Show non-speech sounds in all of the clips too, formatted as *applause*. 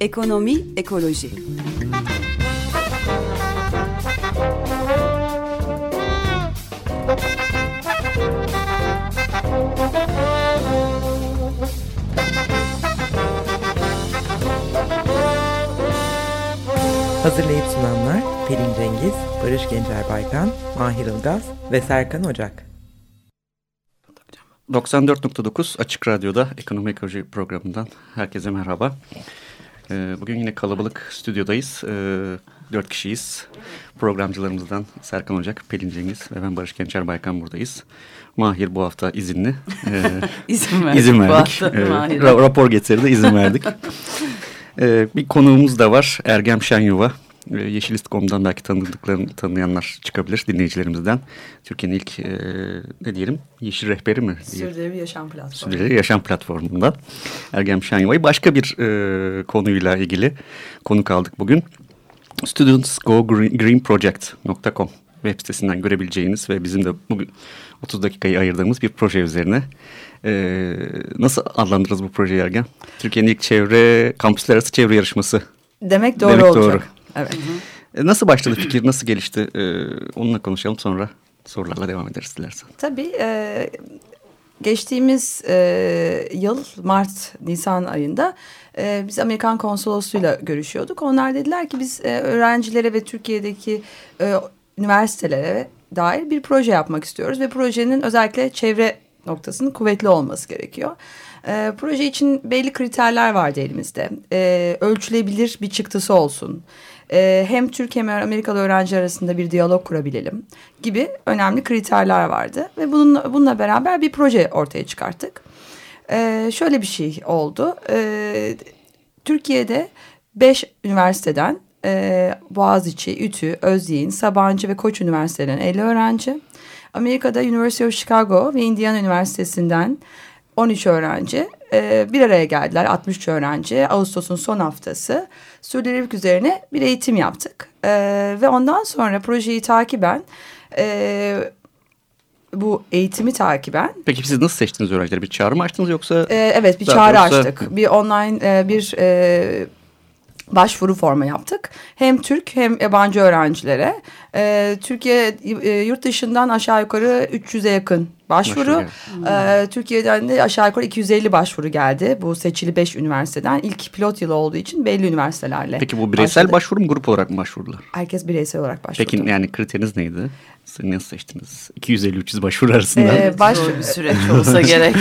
Ekonomi, ekoloji. Pelin Cengiz, Barış Gencer Baykan, Mahir Ilgaz ve Serkan Ocak. 94.9 Açık Radyo'da Ekonomi Ekoloji programından herkese merhaba. Ee, bugün yine kalabalık stüdyodayız. Ee, dört kişiyiz. Programcılarımızdan Serkan Ocak, Pelin Cengiz ve ben Barış Gençer Baykan buradayız. Mahir bu hafta izinli. Ee, *laughs* izin verdik. İzin verdik. Ee, rapor getirdi, izin verdik. *laughs* ee, bir konuğumuz da var. Ergem Şenyuva. Ee, Yeşilist.com'dan belki tanıdıklarını tanıyanlar çıkabilir dinleyicilerimizden. Türkiye'nin ilk e, ne diyelim yeşil rehberi mi? Sürdürülebilir Yaşam Platformu. Sürdürülebilir Yaşam Platformu'ndan Ergem Şenyuva'yı başka bir e, konuyla ilgili konuk aldık bugün. studentsgogreenproject.com web sitesinden görebileceğiniz ve bizim de bugün 30 dakikayı ayırdığımız bir proje üzerine. Ee, nasıl adlandırırız bu projeyi Ergen? Türkiye'nin ilk çevre, kampüsler arası çevre yarışması. Demek doğru Demek olacak. Doğru. Evet. Hı Nasıl başladı fikir, nasıl gelişti? Ee, onunla konuşalım sonra sorularla devam ederiz dilersen. Tabii. E, geçtiğimiz e, yıl Mart-Nisan ayında e, biz Amerikan konsolosluğuyla görüşüyorduk. Onlar dediler ki biz e, öğrencilere ve Türkiye'deki e, üniversitelere dair bir proje yapmak istiyoruz. Ve projenin özellikle çevre noktasının kuvvetli olması gerekiyor. E, proje için belli kriterler vardı elimizde. E, ölçülebilir bir çıktısı olsun e, hem Türk hem Amerikalı öğrenci arasında bir diyalog kurabilelim gibi önemli kriterler vardı. Ve bununla, bununla beraber bir proje ortaya çıkarttık. E, şöyle bir şey oldu. E, Türkiye'de beş üniversiteden e, Boğaziçi, ütü, Özyeğin, Sabancı ve Koç Üniversitelerinden 50 öğrenci. Amerika'da University of Chicago ve Indiana Üniversitesi'nden 13 öğrenci e, bir araya geldiler 63 öğrenci Ağustos'un son haftası sürdürülebilirlik üzerine bir eğitim yaptık e, ve ondan sonra projeyi takiben e, bu eğitimi takiben. Peki siz nasıl seçtiniz öğrencileri? Bir çağrı mı açtınız yoksa? E, evet bir çağrı yoksa... açtık. Bir online e, bir e, başvuru formu yaptık. Hem Türk hem yabancı öğrencilere. E, Türkiye e, yurt dışından aşağı yukarı 300'e yakın başvuru. E, Türkiye'den de aşağı yukarı 250 başvuru geldi. Bu seçili 5 üniversiteden. ilk pilot yılı olduğu için belli üniversitelerle. Peki bu bireysel başladı. başvuru mu grup olarak mı başvurdular? Herkes bireysel olarak başvurdu. Peki yani kriteriniz neydi? Siz nasıl seçtiniz? 250-300 başvuru arasında. Ee, baş... Zor bir süreç olsa *laughs* gerek.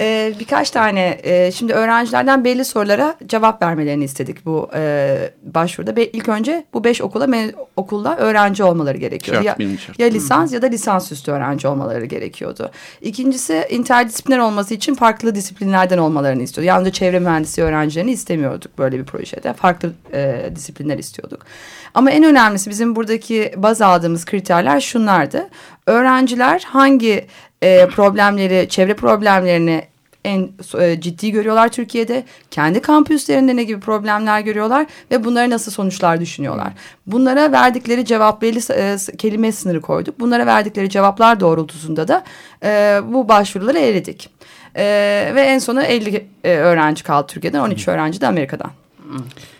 ee, birkaç tane e, şimdi öğrencilerden belli sorulara cevap vermelerini istedik bu e, başvuruda. Be, ilk önce bu beş okula okulda öğrenci olmaları gerekiyordu. Şart, ya, ya lisans ya da lisansüstü öğrenci olmaları gerekiyordu. İkincisi interdisipliner olması için farklı disiplinlerden olmalarını istiyordu. Yalnızca çevre mühendisliği öğrencilerini istemiyorduk böyle bir projede. Farklı e, disiplinler istiyorduk. Ama en önemlisi bizim buradaki baz aldığımız kriterler şunlardı. Öğrenciler hangi e, problemleri, çevre problemlerini en e, ciddi görüyorlar Türkiye'de. Kendi kampüslerinde ne gibi problemler görüyorlar ve bunlara nasıl sonuçlar düşünüyorlar. Bunlara verdikleri cevap belli e, kelime sınırı koyduk. Bunlara verdikleri cevaplar doğrultusunda da e, bu başvuruları eledik. E, ve en sona 50 e, öğrenci kaldı Türkiye'den, 13 öğrenci de Amerika'dan.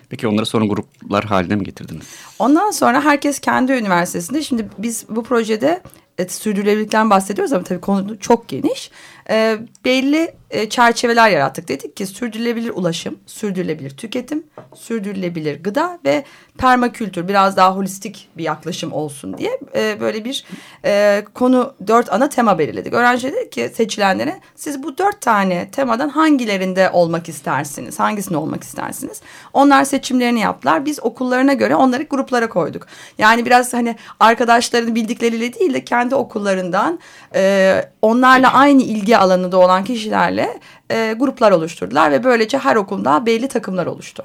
Peki onları sonra gruplar haline mi getirdiniz? Ondan sonra herkes kendi üniversitesinde. Şimdi biz bu projede e, sürdürülebilirlikten bahsediyoruz ama tabii konu çok geniş. E, belli e, çerçeveler yarattık. Dedik ki sürdürülebilir ulaşım, sürdürülebilir tüketim, sürdürülebilir gıda ve permakültür biraz daha holistik bir yaklaşım olsun diye e, böyle bir e, konu dört ana tema belirledik. Öğrenci dedi ki seçilenlere siz bu dört tane temadan hangilerinde olmak istersiniz? Hangisinde olmak istersiniz? Onlar seçimlerini yaptılar. Biz okullarına göre onları gruplara koyduk. Yani biraz hani arkadaşlarını bildikleriyle değil de kendi okullarından e, onlarla aynı ilgi alanında olan kişilerle e, gruplar oluşturdular ve böylece her okulda belli takımlar oluştu.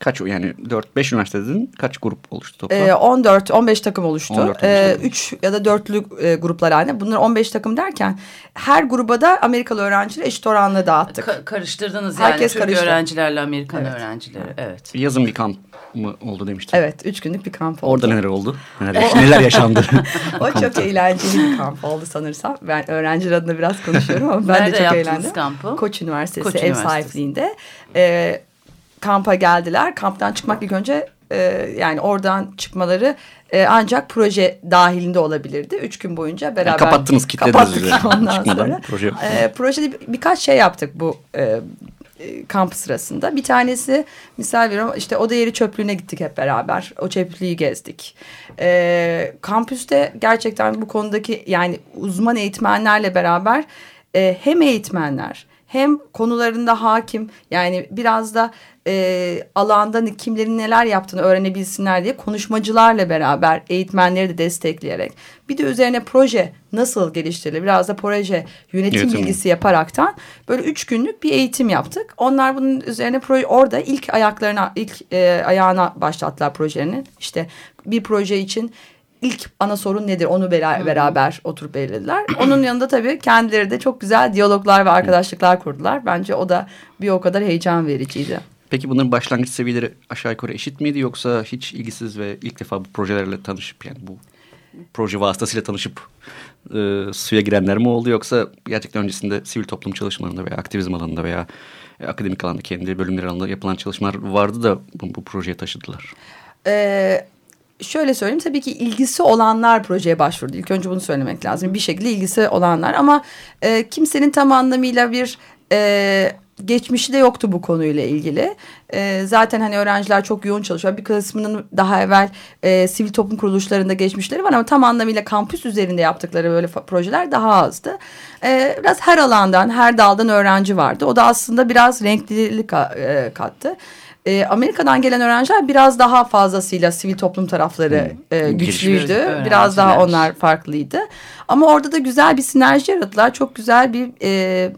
Kaç yani 4-5 üniversiteden kaç grup oluştu toplam? Ee, 14-15 takım oluştu. 14, Ee, 15 3 ya da dörtlü e, gruplar halinde. Bunlar 15 takım derken her gruba da Amerikalı öğrencileri eşit oranla dağıttık. Ka- karıştırdınız yani Herkes Türk karıştı. öğrencilerle Amerikan Evet. öğrencileri. Evet. Yazın bir kamp mı oldu demiştin. Evet, üç günlük bir kamp oldu. Orada neler oldu? Neler, neler yaşandı? *laughs* O çok eğlenceli bir kamp oldu sanırsam. Ben öğrenciler adına biraz konuşuyorum ama *laughs* ben Nerede de çok yaptınız eğlendim. kampı? Koç Üniversitesi Koç ev Üniversitesi. sahipliğinde. Ee, kampa geldiler. Kamptan çıkmak ilk önce e, yani oradan çıkmaları e, ancak proje dahilinde olabilirdi. Üç gün boyunca beraber kapattınız, kilitlediniz kapattık üzerine. *laughs* ondan sonra. proje- E, projede bir- birkaç şey yaptık bu e, e, kamp sırasında. Bir tanesi misal veriyorum işte oda yeri çöplüğüne gittik hep beraber. O çöplüğü gezdik. E, kampüste gerçekten bu konudaki yani uzman eğitmenlerle beraber e, hem eğitmenler hem konularında hakim yani biraz da e, alanda kimlerin neler yaptığını öğrenebilsinler diye konuşmacılarla beraber eğitmenleri de destekleyerek bir de üzerine proje nasıl geliştirilir biraz da proje yönetim Yönetim. bilgisi yaparaktan böyle üç günlük bir eğitim yaptık. Onlar bunun üzerine proje orada ilk ayaklarına ilk e, ayağına başlattılar projenin işte bir proje için ilk ana sorun nedir onu bera- beraber oturup belirlediler. Onun yanında tabii kendileri de çok güzel diyaloglar ve arkadaşlıklar kurdular. Bence o da bir o kadar heyecan vericiydi. Peki bunların başlangıç seviyeleri aşağı yukarı eşit miydi yoksa hiç ilgisiz ve ilk defa bu projelerle tanışıp yani bu proje vasıtasıyla tanışıp e, suya girenler mi oldu yoksa gerçekten öncesinde sivil toplum çalışmalarında veya aktivizm alanında veya e, akademik alanda kendi bölümleri alanında yapılan çalışmalar vardı da bu, bu projeye taşıdılar. Ee, şöyle söyleyeyim tabii ki ilgisi olanlar projeye başvurdu. İlk önce bunu söylemek lazım. Bir şekilde ilgisi olanlar ama e, kimsenin tam anlamıyla bir e, geçmişi de yoktu bu konuyla ilgili. E, zaten hani öğrenciler çok yoğun çalışıyor. Bir kısmının daha evvel e, sivil toplum kuruluşlarında geçmişleri var ama tam anlamıyla kampüs üzerinde yaptıkları böyle projeler daha azdı. E, biraz her alandan, her daldan öğrenci vardı. O da aslında biraz renklilik e, kattı. E, Amerika'dan gelen öğrenciler biraz daha fazlasıyla sivil toplum tarafları e, güçlüydü. Gelişmiş Biraz daha öğrenciler. onlar farklıydı. Ama orada da güzel bir sinerji yarattılar. Çok güzel bir e,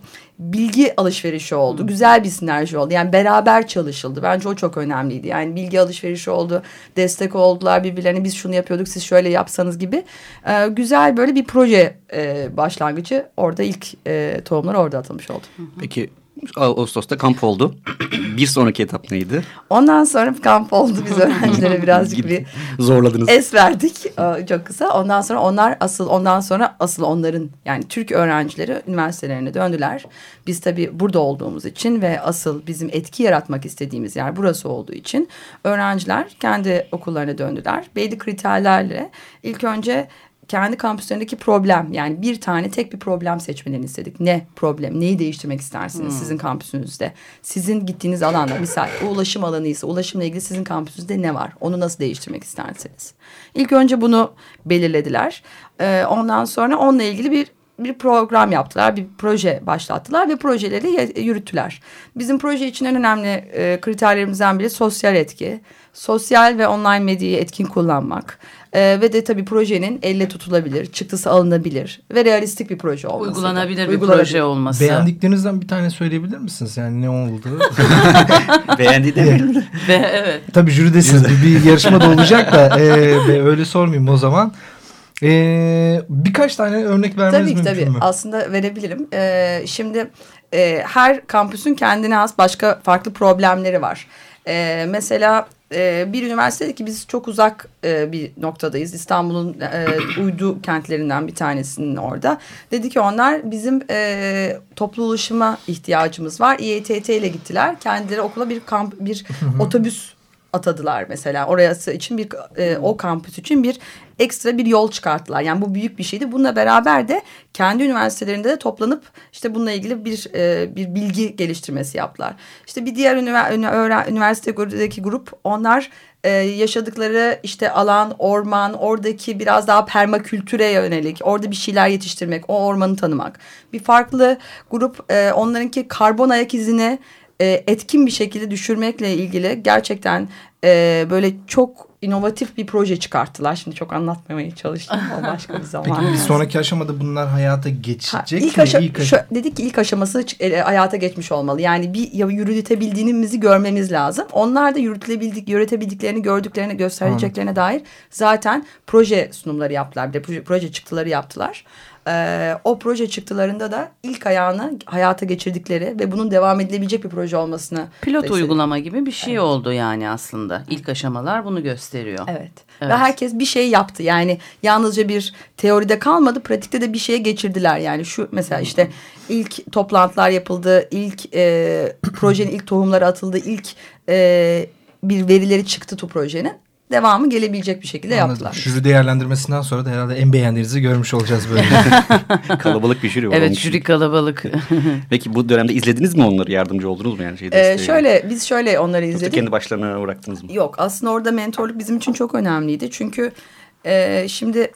bilgi alışverişi oldu. Güzel bir sinerji oldu. Yani beraber çalışıldı. Bence o çok önemliydi. Yani bilgi alışverişi oldu. Destek oldular birbirlerine. Biz şunu yapıyorduk siz şöyle yapsanız gibi. E, güzel böyle bir proje e, başlangıcı. Orada ilk e, tohumlar orada atılmış oldu. Peki Ağustos'ta kamp oldu. *clears throat* bir sonraki etap neydi? Ondan sonra kamp oldu. Biz *laughs* öğrencilere birazcık bir Zorladınız. es verdik Ee, çok kısa. Ondan sonra onlar asıl ondan sonra asıl onların yani Türk öğrencileri üniversitelerine döndüler. Biz tabii burada olduğumuz için ve asıl bizim etki yaratmak istediğimiz yer burası olduğu için öğrenciler kendi okullarına döndüler. Belli kriterlerle ilk önce kendi kampüslerindeki problem yani bir tane tek bir problem seçmelerini istedik. Ne problem? Neyi değiştirmek istersiniz sizin kampüsünüzde? Sizin gittiğiniz alanda misal ulaşım alanıysa ulaşımla ilgili sizin kampüsünüzde ne var? Onu nasıl değiştirmek istersiniz? İlk önce bunu belirlediler. Ee, ondan sonra onunla ilgili bir bir program yaptılar, bir proje başlattılar ve projeleri yürüttüler. Bizim proje için en önemli e, kriterlerimizden biri sosyal etki, sosyal ve online medyayı etkin kullanmak e, ve de tabii projenin elle tutulabilir, çıktısı alınabilir ve realistik bir proje olması. Uygulanabilir bir Uygulanabilir. proje olması. Beğendiklerinizden bir tane söyleyebilir misiniz? Yani ne oldu? *laughs* Beğendi demeyelim de. Ve evet. Tabii jüridesiniz. *laughs* bir, bir yarışma da olacak da e, be- öyle sormayayım o zaman. E, birkaç tane örnek vermeniz Tabii mümkün tabii. mü? Aslında verebilirim. Ee, şimdi e, her kampüsün kendine has başka farklı problemleri var. Ee, mesela e, bir üniversite ki biz çok uzak e, bir noktadayız. İstanbul'un e, uydu kentlerinden bir tanesinin orada. Dedi ki onlar bizim e, toplu ulaşıma ihtiyacımız var. İETT ile gittiler. Kendileri okula bir kamp bir otobüs atadılar mesela. Orası için bir e, o kampüs için bir ekstra bir yol çıkarttılar. Yani bu büyük bir şeydi. Bununla beraber de kendi üniversitelerinde de toplanıp işte bununla ilgili bir e, bir bilgi geliştirmesi yaptılar. İşte bir diğer üniversitedeki grup onlar e, yaşadıkları işte alan, orman, oradaki biraz daha permakültüre yönelik, orada bir şeyler yetiştirmek, o ormanı tanımak. Bir farklı grup e, onlarınki karbon ayak izini e, etkin bir şekilde düşürmekle ilgili gerçekten e, böyle çok inovatif bir proje çıkarttılar. Şimdi çok anlatmamaya çalıştım. O başka bir *laughs* zaman. Peki bir sonraki aşamada bunlar hayata Ha, geçecek ilk mi? aşa- İlk aş- dedik ki ilk aşaması e, hayata geçmiş olmalı. Yani bir ya yürütebildiğimizi görmemiz lazım. Onlar da yürütülebildik, yürütebildiklerini gördüklerini göstereceklerine dair zaten proje sunumları yaptılar. Bir de proje, proje çıktıları yaptılar. Ee, o proje çıktılarında da ilk ayağını hayata geçirdikleri ve bunun devam edilebilecek bir proje olmasını Pilot uygulama gibi bir şey oldu yani aslında. İlk aşamalar bunu gösteriyor. Evet. Evet. Ve herkes bir şey yaptı. Yani yalnızca bir teoride kalmadı, pratikte de bir şeye geçirdiler. Yani şu mesela işte ilk toplantılar yapıldı, ilk e, *clears throat* projenin ilk tohumları atıldı, ilk e, bir verileri çıktı tu projenin. Devamı gelebilecek bir şekilde Anladım. yaptılar. Jüri değerlendirmesinden sonra da herhalde en beğendiğinizi görmüş olacağız böyle. *laughs* *laughs* Kalabalık bir jüri var. Evet jüri kalabalık. *laughs* Peki bu dönemde izlediniz mi onları? Yardımcı oldunuz mu yani? Şey Ee, şöyle biz şöyle onları Yoksa izledik. kendi başlarına bıraktınız mı? Yok aslında orada mentorluk bizim için çok önemliydi. Çünkü e, şimdi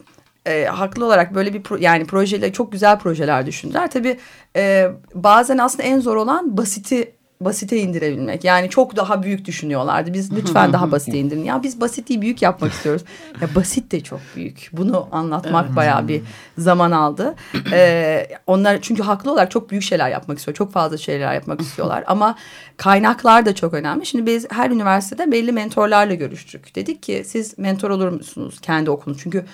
e, haklı olarak böyle bir pro, yani projeyle çok güzel projeler düşündüler. Tabii e, bazen aslında en zor olan basiti basite indirebilmek. Yani çok daha büyük düşünüyorlardı. Biz lütfen daha *laughs* basite indirin. Ya biz basiti büyük yapmak istiyoruz. *laughs* Ya basit de çok büyük. Bunu anlatmak bayağı bir zaman aldı. *clears throat* Ee, onlar çünkü haklı olarak çok büyük şeyler yapmak istiyor. Çok fazla şeyler yapmak *laughs* istiyorlar. Ama kaynaklar da çok önemli. Şimdi biz her üniversitede belli mentorlarla görüştük. Dedik ki siz mentor olur musunuz kendi okulunuz? Çünkü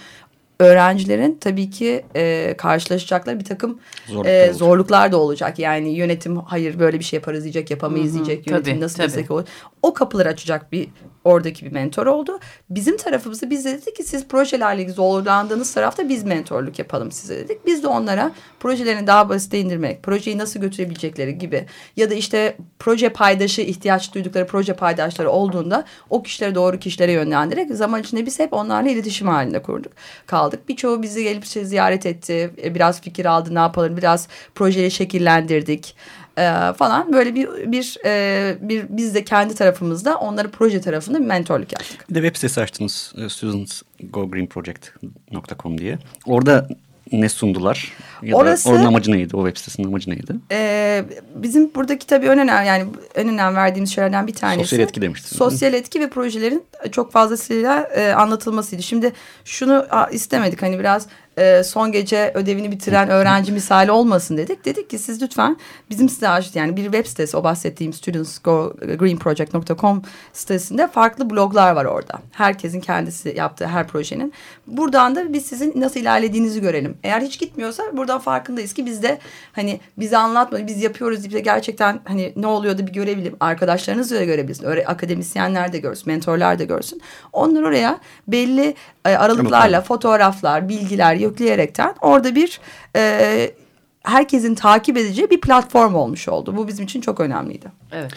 öğrencilerin tabii ki e, karşılaşacakları bir takım Zorluklar e, zorluklar da olacak. Yani yönetim hayır böyle bir şey yaparız diyecek yapamayız diyecek. Yönetim tabii, nasıl tabii. destek olur. O kapıları açacak bir oradaki bir mentor oldu. Bizim tarafımızda biz de dedik ki siz projelerle zorlandığınız tarafta biz mentorluk yapalım size dedik. Biz de onlara projelerini daha basite indirmek, projeyi nasıl götürebilecekleri gibi ya da işte proje paydaşı ihtiyaç duydukları proje paydaşları olduğunda o kişileri doğru kişilere yönlendirerek zaman içinde biz hep onlarla iletişim halinde kurduk. Kaldık. Birçoğu bizi gelip işte ziyaret etti. E, Biraz fikir aldı ne yapalım biraz projeyi şekillendirdik. E, falan böyle bir bir e, bir biz de kendi tarafımızda onları proje tarafında bir mentorluk yaptık. Bir de web sitesi açtınız. e, studentsgogreenproject.com diye. Orada ne sundular? Ya Orası- da onun amacı neydi? O web sitesinin amacı neydi? Ee, bizim buradaki tabii en önemli yani en önem verdiğimiz şeylerden bir tanesi. Sosyal etki demiştiniz. Sosyal etki ve projelerin çok fazlasıyla e, anlatılmasıydı. Şimdi şunu a, istemedik hani biraz e, son gece ödevini bitiren öğrenci misali olmasın dedik. Dedik ki siz lütfen bizim size ait yani bir web sitesi o bahsettiğim studentsgreenproject.com sitesinde farklı bloglar var orada. Herkesin kendisi yaptığı her projenin. Buradan da biz sizin nasıl ilerlediğinizi görelim. Eğer hiç gitmiyorsa buradan farkındayız ki biz de hani bize anlatmadı biz yapıyoruz diye gerçekten hani ne oluyor da bir görebilim. Arkadaşlarınız da görebilsin. Öyle akademisyenler de görsün, mentorlar da görsün. Onlar oraya belli e, aralıklarla fotoğraflar, bilgiler yükleyerekten orada bir e, herkesin takip edeceği bir platform olmuş oldu. Bu bizim için çok önemliydi. evet.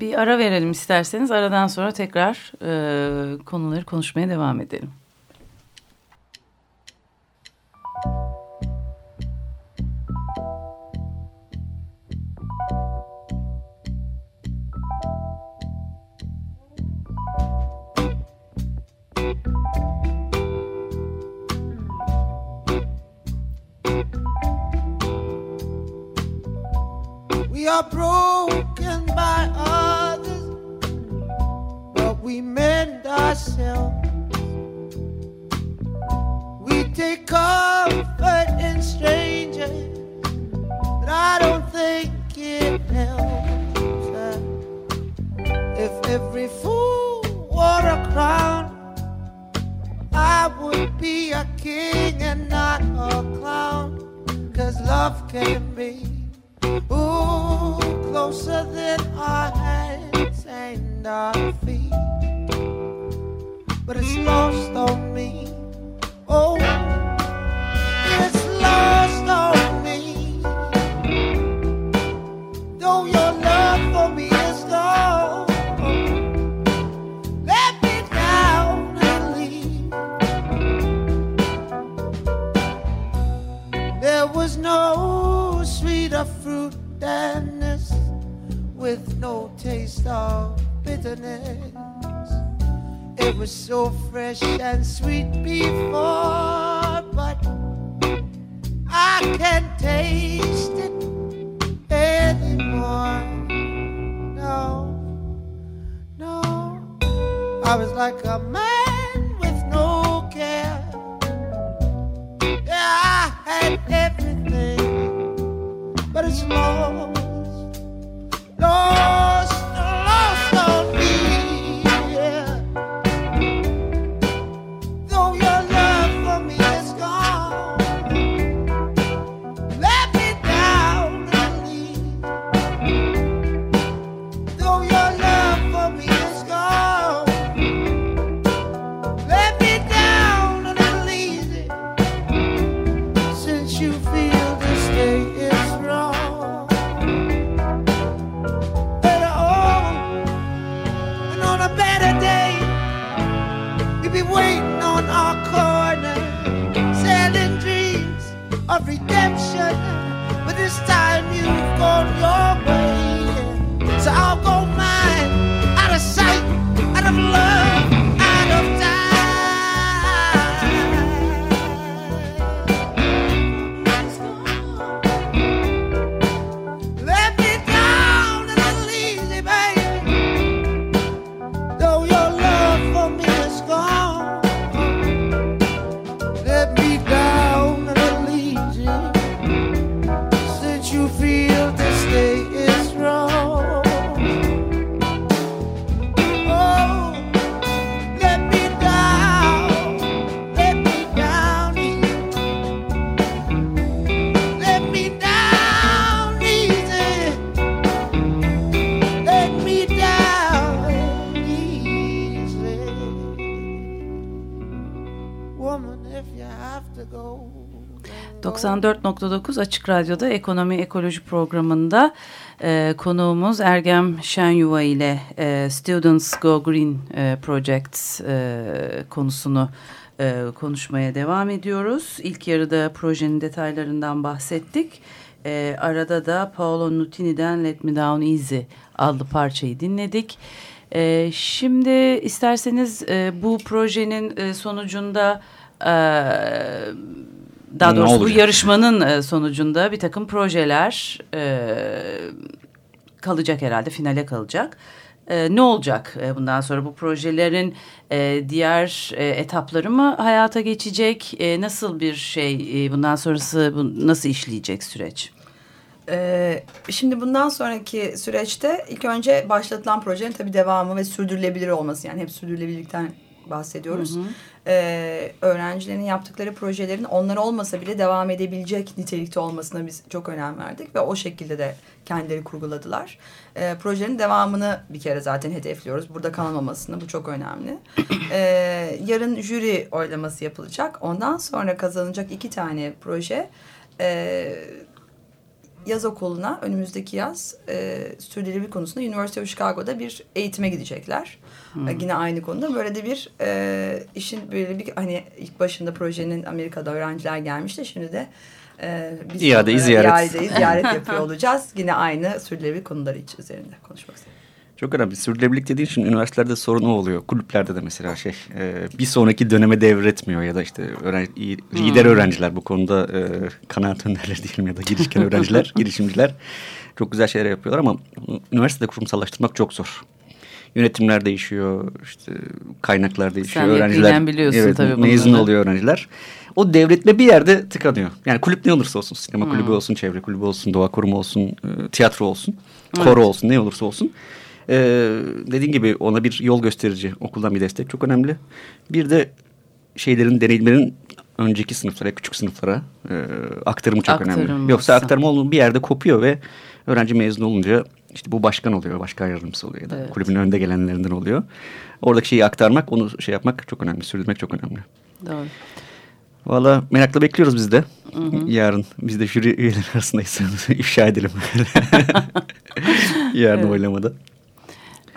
Bir ara verelim isterseniz. Aradan sonra tekrar e, konuları konuşmaya devam edelim. We are broken by others, but we mend ourselves. We take comfort in strangers, but I don't think it helps. If every fool wore a crown, I would be a king and not a clown. Cause love can be Ooh, closer than our hands and our feet. But it's lost on me. Oh, oh. So I'll go 94.9 Açık Radyo'da Ekonomi Ekoloji programında e, konuğumuz Ergem Şenyuva ile e, Students Go Green e, Project e, konusunu e, konuşmaya devam ediyoruz. İlk yarıda projenin detaylarından bahsettik. E, arada da Paolo Nutini'den Let Me Down Easy adlı parçayı dinledik. E, şimdi isterseniz e, bu projenin e, sonucunda... E, daha Ne doğrusu bu yarışmanın e, sonucunda bir takım projeler e, kalacak herhalde finale kalacak. E, ne olacak bundan sonra bu projelerin e, diğer e, etapları mı hayata geçecek? E, nasıl bir şey e, bundan sonrası bu, nasıl işleyecek süreç? Ee, şimdi bundan sonraki süreçte ilk önce başlatılan projenin tabii devamı ve sürdürülebilir olması yani hep sürdürülebilirlikten bahsediyoruz. Ee, öğrencilerin yaptıkları projelerin onlar olmasa bile devam edebilecek nitelikte olmasına biz çok önem verdik ve o şekilde de kendileri kurguladılar. Ee, projenin devamını bir kere zaten hedefliyoruz. Burada kalmamasını bu çok önemli. Ee, yarın jüri oylaması yapılacak. Ondan sonra kazanacak iki tane proje. Ee, yaz okuluna önümüzdeki yaz e, sürdürülebilir konusunda University of Chicago'da bir eğitime gidecekler. E, yine aynı konuda böyle de bir e, işin böyle bir hani ilk başında projenin Amerika'da öğrenciler gelmişti. Şimdi de e, biz İadeyi ziyaret. iadeyi ziyaret *laughs* yapıyor olacağız. Yine aynı sürdürülebilir konuları iç üzerinde konuşmak istedim. Çok önemli. Sürdürülebilirlik dediğin için üniversitelerde sorun o oluyor. Kulüplerde de mesela şey e, bir sonraki döneme devretmiyor ya da işte öğren iyi- lider öğrenciler bu konuda e, kanaat önderleri diyelim ya da girişken öğrenciler, *laughs* girişimciler çok güzel şeyler yapıyorlar ama üniversitede kurumsallaştırmak çok zor. Yönetimler değişiyor, işte kaynaklar değişiyor. Sen öğrenciler biliyorsun evet, tabii mezun bunları. oluyor öğrenciler. O devretme bir yerde tıkanıyor. Yani kulüp ne olursa olsun, sinema kulübü olsun, çevre kulübü olsun, doğa kurumu olsun, e, tiyatro olsun, koro olsun, ne olursa olsun. Ee, dediğin gibi ona bir yol gösterici, okuldan bir destek çok önemli. Bir de şeylerin, deneyimlerin önceki sınıflara, küçük sınıflara e, aktarımı çok önemli. Aktarılması. Yoksa aktarma olun bir yerde kopuyor ve öğrenci mezun olunca işte bu başkan oluyor, başkan yardımcısı oluyor ya da Evet. kulübün önde gelenlerinden oluyor. Oradaki şeyi aktarmak, onu şey yapmak çok önemli, sürdürmek çok önemli. Doğru. Valla merakla bekliyoruz biz de. Yarın biz de jüri üyeleri arasındayız. *laughs* İfşa edelim. *laughs* Yarın Evet. oylamada.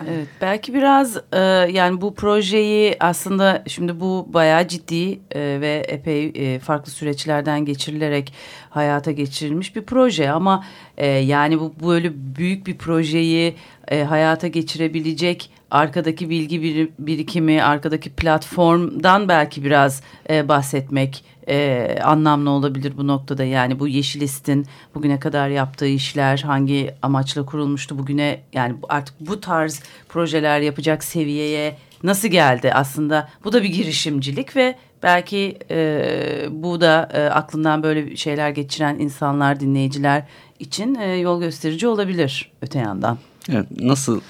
Evet, belki biraz e, yani bu projeyi aslında şimdi bu bayağı ciddi e, ve epey e, farklı süreçlerden geçirilerek hayata geçirilmiş bir proje. Ama e, yani bu böyle büyük bir projeyi e, hayata geçirebilecek arkadaki bilgi bir- birikimi, arkadaki platformdan belki biraz e, bahsetmek e, anlamlı olabilir bu noktada? Yani bu Yeşilist'in bugüne kadar yaptığı işler hangi amaçla kurulmuştu bugüne? Yani artık bu tarz projeler yapacak seviyeye nasıl geldi aslında? Bu da bir girişimcilik ve belki e, bu da e, aklından böyle şeyler geçiren insanlar, dinleyiciler için e, yol gösterici olabilir öte yandan. Evet, nasıl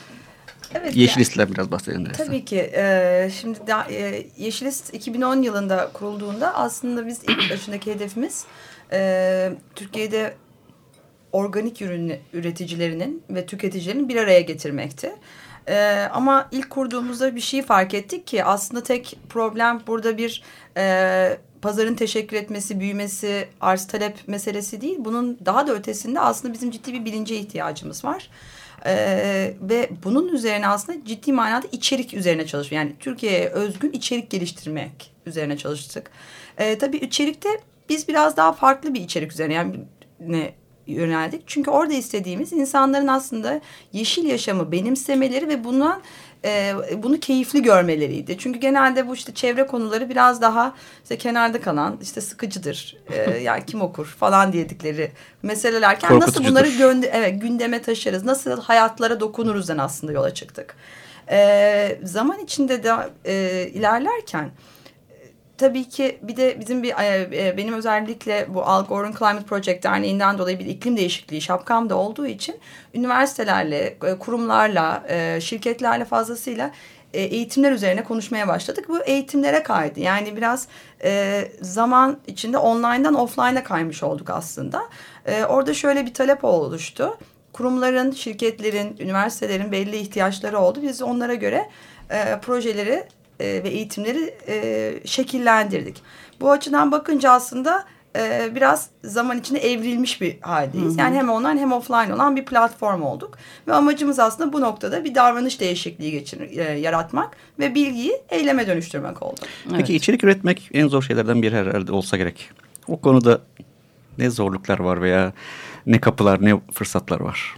Evet, Yeşil List'ler biraz bahsedelim. dersen. Tabii ki. E, şimdi da, e, Yeşilist 2010 yılında kurulduğunda aslında biz ilk *clears throat* başındaki hedefimiz e, Türkiye'de organik ürün üreticilerinin ve tüketicilerin bir araya getirmekti. E, ama ilk kurduğumuzda bir şey fark ettik ki aslında tek problem burada bir e, pazarın teşekkür etmesi, büyümesi, arz talep meselesi değil. Bunun daha da ötesinde aslında bizim ciddi bir bilince ihtiyacımız var. Ee, ve bunun üzerine aslında ciddi manada içerik üzerine çalışıyor. Yani Türkiye'ye özgün içerik geliştirmek üzerine çalıştık. Ee, tabii içerikte biz biraz daha farklı bir içerik üzerine yani ne yöneldik. Çünkü orada istediğimiz insanların aslında yeşil yaşamı benimsemeleri ve bundan e, bunu keyifli görmeleriydi. Çünkü genelde bu işte çevre konuları biraz daha işte kenarda kalan işte sıkıcıdır. E, *laughs* yani kim okur falan diyedikleri meselelerken nasıl bunları gönde evet, gündeme taşırız, nasıl hayatlara dokunuruzdan aslında yola çıktık. E, zaman içinde de e, ilerlerken tabii ki bir de bizim bir e, benim özellikle bu Al Gore'un Climate Project Derneği'nden dolayı bir iklim değişikliği şapkam da olduğu için üniversitelerle, e, kurumlarla, e, şirketlerle fazlasıyla e, eğitimler üzerine konuşmaya başladık. Bu eğitimlere kaydı. Yani biraz e, zaman içinde online'dan offline'a kaymış olduk aslında. E, orada şöyle bir talep oluştu. Kurumların, şirketlerin, üniversitelerin belli ihtiyaçları oldu. Biz onlara göre e, projeleri e, ve eğitimleri e, şekillendirdik. Bu açıdan bakınca aslında e, biraz zaman içinde evrilmiş bir haldeyiz. Hı hı. Yani hem online hem offline olan bir platform olduk. Ve amacımız aslında bu noktada bir davranış değişikliği geçir, e, yaratmak ve bilgiyi eyleme dönüştürmek oldu. Peki Evet. içerik üretmek en zor şeylerden biri herhalde olsa gerek. O konuda ne zorluklar var veya ne kapılar ne fırsatlar var?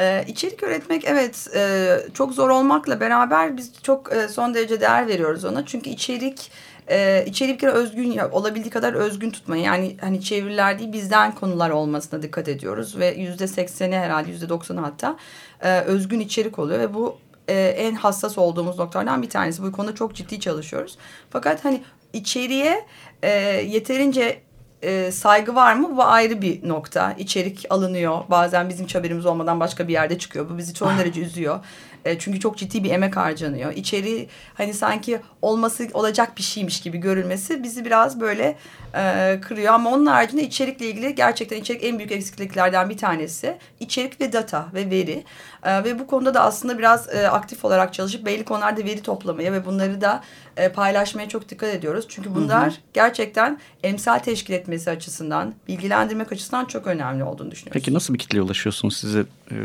Ee, içerik üretmek evet e, çok zor olmakla beraber biz çok e, son derece değer veriyoruz ona. Çünkü içerik e, içerikleri özgün ya- olabildiği kadar özgün tutmayı yani hani çeviriler değil bizden konular olmasına dikkat ediyoruz. Ve yüzde sekseni herhalde yüzde doksanı hatta e, özgün içerik oluyor ve bu en hassas olduğumuz noktalardan bir tanesi. Bu konuda çok ciddi çalışıyoruz. Fakat hani içeriğe e, yeterince e, saygı var mı? Bu ayrı bir nokta. İçerik alınıyor. Bazen bizim hiç haberimiz olmadan başka bir yerde çıkıyor. Bu bizi son derece üzüyor. E, çünkü çok ciddi bir emek harcanıyor. İçeriği hani sanki olması olacak bir şeymiş gibi görülmesi bizi biraz böyle e, kırıyor. Ama onun haricinde içerikle ilgili gerçekten içerik en büyük eksikliklerden bir tanesi. İçerik ve data ve veri. E, ve bu konuda da aslında biraz e, aktif olarak çalışıp belli konularda veri toplamaya ve bunları da e, paylaşmaya çok dikkat ediyoruz. Çünkü bunlar gerçekten emsal teşkil etmesi açısından, bilgilendirmek açısından çok önemli olduğunu düşünüyoruz. Peki nasıl bir kitleye ulaşıyorsunuz? Sizi e,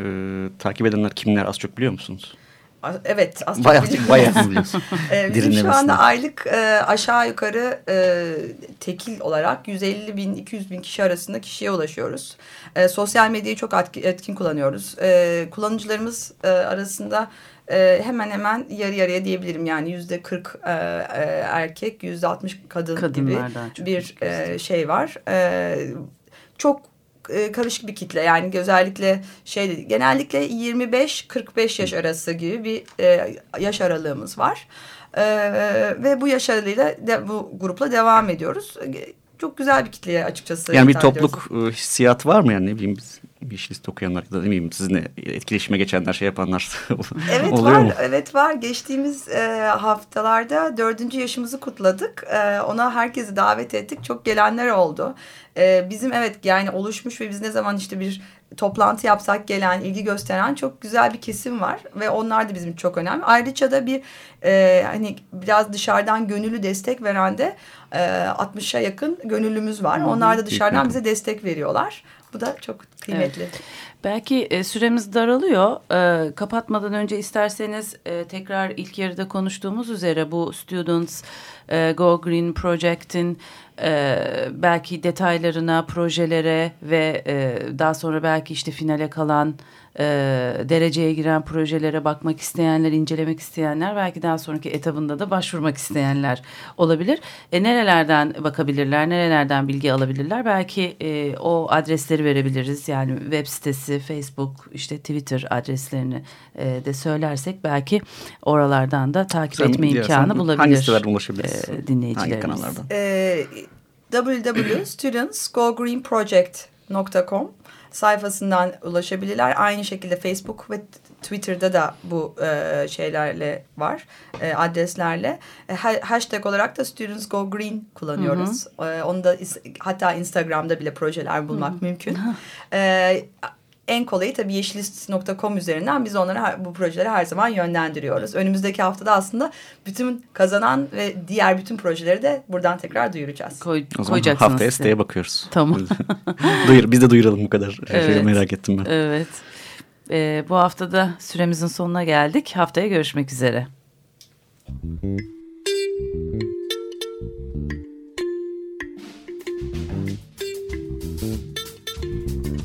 takip edenler kimler az çok biliyor musunuz? Evet aslında Bayağı, bayağı biliyorsun. *laughs* Ee, bizim şu anda aylık e, aşağı yukarı e, tekil olarak 150 bin 200 bin kişi arasında kişiye ulaşıyoruz. E, sosyal medyayı çok etkin, kullanıyoruz. E, kullanıcılarımız e, arasında e, hemen hemen yarı yarıya diyebilirim yani yüzde 40 e, e, erkek yüzde 60 kadın gibi bir e, şey var. E, çok e, karışık bir kitle yani özellikle şey genellikle 25-45 yaş arası gibi bir e, yaş aralığımız var. E, ve bu yaş aralığıyla de, bu grupla devam ediyoruz. Çok güzel bir kitleye açıkçası. Yani bir hitap ediyoruz. topluluk e, hissiyatı var mı yani ne bileyim biz iş liste okuyanlar ya da ne bileyim sizinle etkileşime geçenler şey yapanlar *laughs* Evet oluyor var, mu? evet var. Geçtiğimiz e, haftalarda dördüncü yaşımızı kutladık. E, ona herkesi davet ettik. Çok gelenler oldu. E, bizim evet yani oluşmuş ve biz ne zaman işte bir toplantı yapsak gelen, ilgi gösteren çok güzel bir kesim var ve onlar da bizim çok önemli. Ayrıca da bir e, hani biraz dışarıdan gönüllü destek veren de e, 60'a yakın gönüllümüz var. Onlar da dışarıdan bize destek veriyorlar. Bu da çok kıymetli. Evet. Belki e, süremiz daralıyor. E, kapatmadan önce isterseniz e, tekrar ilk yarıda konuştuğumuz üzere bu Students e, Go Green Project'in e, belki detaylarına, projelere ve e, daha sonra belki işte finale kalan e, dereceye giren projelere bakmak isteyenler, incelemek isteyenler belki daha sonraki etabında da başvurmak isteyenler olabilir. E, nerelerden bakabilirler, nerelerden bilgi alabilirler? Belki e, o adresleri verebiliriz. Yani web sitesi, Facebook, işte Twitter adreslerini e, de söylersek belki oralardan da takip Sen etme imkanı bulabilir. Hangi sitelerden ulaşabiliriz? E, dinleyicilerimiz. Hangi kanallardan? Ee, www.studentsgogreenproject.com sayfasından ulaşabilirler. Aynı şekilde Facebook ve Twitter'da da bu e, şeylerle var, e, adreslerle. E, hashtag olarak da Students Go Green kullanıyoruz. Hı hı. E, onu da hatta Instagram'da bile projeler bulmak hı hı. mümkün. E, en kolayı tabii yeşilist.com üzerinden biz onlara bu projeleri her zaman yönlendiriyoruz. Önümüzdeki haftada aslında bütün kazanan ve diğer bütün projeleri de buradan tekrar duyuracağız. Koy, o zaman haftaya siteye bakıyoruz. Tamam. *laughs* Duyur, biz de duyuralım bu kadar. Evet. Şeyi merak ettim ben. Evet. Ee, bu haftada süremizin sonuna geldik. Haftaya görüşmek üzere.